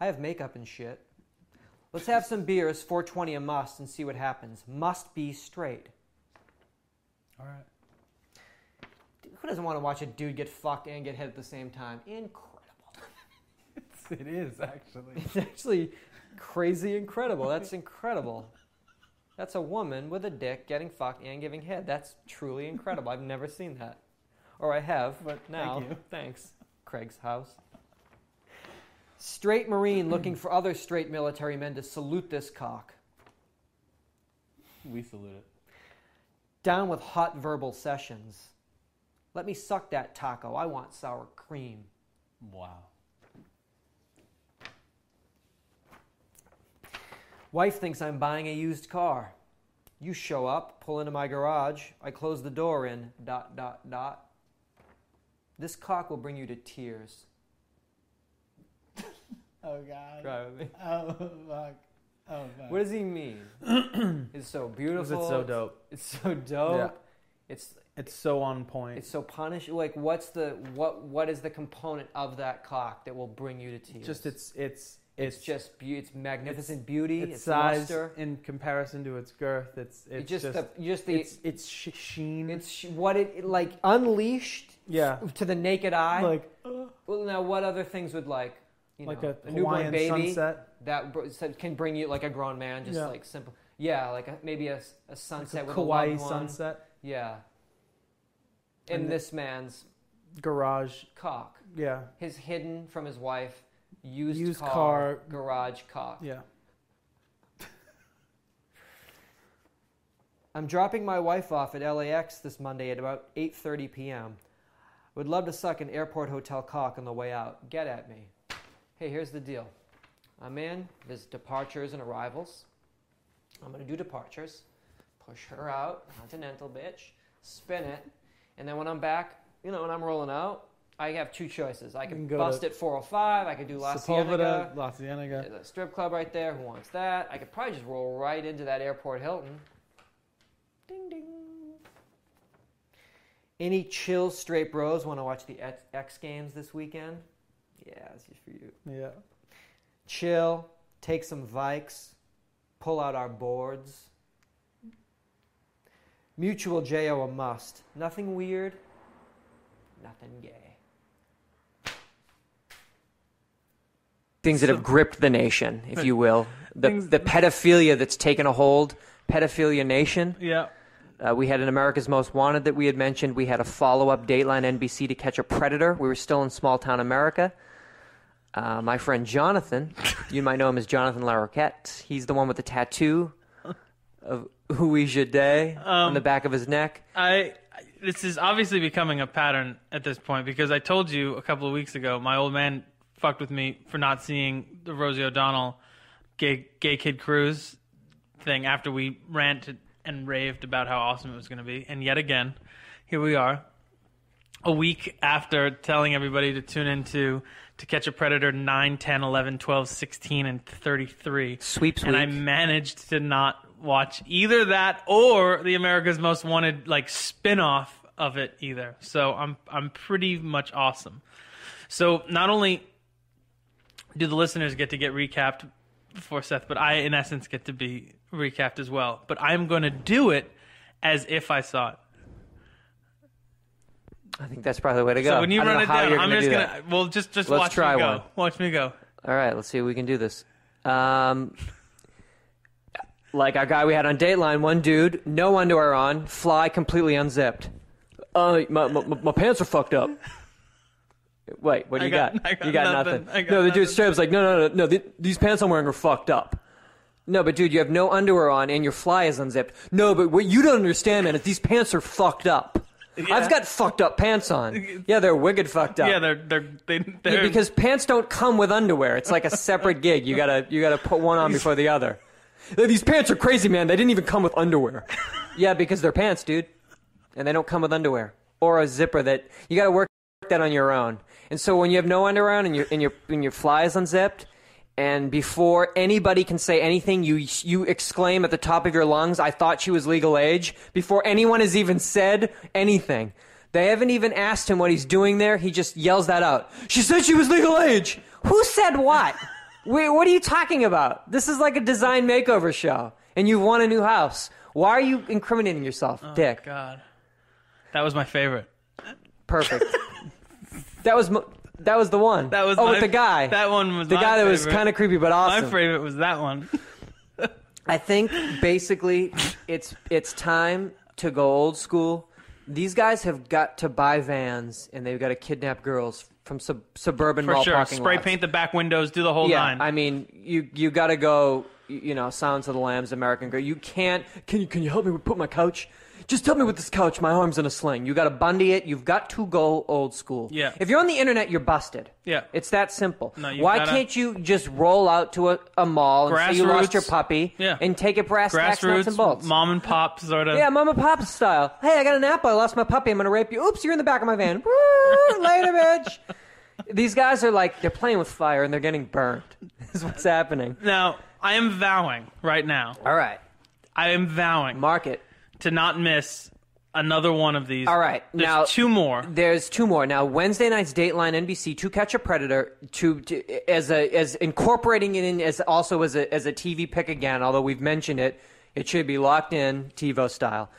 I have makeup and shit. Let's have some beers, 420 a must, and see what happens. Must be straight. All right. Who doesn't want to watch a dude get fucked and get hit at the same time? Incredible. It is actually. It's actually crazy incredible. That's incredible. That's a woman with a dick getting fucked and giving head. That's truly incredible. I've never seen that. Or I have, but now. you. Thanks. Craig's house. Straight Marine looking for other straight military men to salute this cock. We salute it. Down with hot verbal sessions. Let me suck that taco. I want sour cream. Wow. Wife thinks I'm buying a used car. You show up, pull into my garage. I close the door in dot dot dot. This cock will bring you to tears. Oh God. Cry with me. Oh fuck. Oh fuck. What does he mean? it's so beautiful. It's so dope. It's so dope. Yeah. It's It's so on point. it's so punish. Like, what's the what? What is the component of that cock that will bring you to tears? just it's it's it's, it's just be- it's magnificent beauty. its It's, size luster. in comparison to its girth. It's It it's just, just, the just the it's it's sh- sheen. it's sh- what it like unleashed yeah. to the naked eye. Like well, now what other things would like you like know, a newborn baby sunset. that can bring you like a grown man, just Yeah. like simple. Yeah, like a, maybe a, Like sunset a with Kauai a one. sunset Yeah. In And this man's garage. cock, Yeah. his hidden from his wife, used, Used car, car- garage cock. Yeah. I'm dropping my wife off at LAX this Monday at about 8:30 p.m. Would love to suck an airport hotel cock on the way out. Get at me. Hey, here's the deal. I'm in. There's departures and arrivals. I'm gonna do departures. Push her out, continental bitch. Spin it, and then when I'm back, you know, when I'm rolling out, I have two choices. I can can bust at 405. I could do La Cienega. Sepulveda, La Cienega. There's a strip club right there. Who wants that? I could probably just roll right into that airport Hilton. Ding ding. Any chill straight bros want to watch the X Games this weekend? Yeah, this is for you. Yeah. Chill, take some Vikes, pull out our boards. Mutual JO a must. Nothing weird, nothing gay. Things that have gripped the nation, if you will. The, Things- the pedophilia that's taken a hold, pedophilia nation. Yeah. Uh, we had an America's Most Wanted that we had mentioned. We had a follow up Dateline NBC to catch a predator. We were still in small town America. Uh, my friend Jonathan, you might know him as Jonathan Larroquette. He's the one with the tattoo of Hui Jade on Um, the back of his neck. I this is obviously becoming a pattern at this point because I told you a couple of weeks ago my old man fucked with me for not seeing the Rosie O'Donnell gay gay kid cruise thing after we ranted and raved about how awesome it was going to be and yet again here we are a week after telling everybody to tune into to catch a predator 9 10 11 12 16 and 33 Sweeps and I managed to not watch either that or the America's Most Wanted like spin-off of it either. So I'm I'm pretty much awesome. So not only do the listeners get to get recapped for Seth, but I in essence get to be recapped as well. But I'm going to do it as if I saw it. I think that's probably the way to go. So when you I don't run know it how down, you're I'm gonna just do gonna that. well just just Let's watch try me go. one. Watch me go. All right, let's see if we can do this. Um, like our guy we had on Dateline, one dude, no underwear on, fly completely unzipped. Uh, my, my, my pants are fucked up. Wait, what do I you got- got? I got you got nothing. nothing. I got no, the dude nothing. straight up's like, no, no, no, no. th- these pants I'm wearing are fucked up. No, but dude, you have no underwear on and your fly is unzipped. No, but what you don't understand, man, is these pants are fucked up. I've got fucked up pants on. Yeah, they're wicked fucked up. Yeah, they're they're they, they're because pants don't come with underwear. It's like a separate gig. You gotta you gotta put one on before the other. These pants are crazy, man. They didn't even come with underwear. Yeah, because they're pants, dude, and they don't come with underwear or a zipper. That you gotta work that on your own. And so when you have no underwear and your and your and your fly is unzipped, and before anybody can say anything, you you exclaim at the top of your lungs, "I thought she was legal age." Before anyone has even said anything, they haven't even asked him what he's doing there. He just yells that out. She said she was legal age. Who said what? Wait, what are you talking about? This is like a design makeover show, and you want a new house. Why are you incriminating yourself, oh, Dick? God, that was my favorite. Perfect. that was mo- that was the one. That was oh my- with the guy. That one was the guy that was favorite. kind of creepy but awesome. My favorite was that one. I think basically it's it's time to go old school. These guys have got to buy vans and they've got to kidnap girls from sub- suburban For mall sure. parking Spray lots. paint the back windows, do the whole yeah, nine. I mean, you you got to go. You know, Silence of the Lambs, American Girl. You can't. Can you can you help me put my couch? Just help me with this couch. My arm's in a sling. You got to bundy it. You've got to go old school. Yeah. If you're on the internet, you're busted. Yeah. It's that simple. No, Why gotta- can't you just roll out to a, a mall and say you lost your puppy Yeah. and take it brass tacks, nuts, and Grassroots, bolts? mom and pop sort of. Yeah, mom and pop style. Hey, I got an apple. I lost my puppy. I'm gonna rape you. Oops, you're in the back of my van. Later, bitch. These guys are like they're playing with fire and they're getting burned. is what's happening. Now, I am vowing right now. All right, I am vowing mark it. to not miss another one of these. All right, There's now- two more. There's two more now. Wednesday night's Dateline NBC To Catch a Predator to, to as a as incorporating it in as also as a as a TV pick again. Although we've mentioned it, it should be locked in TiVo style.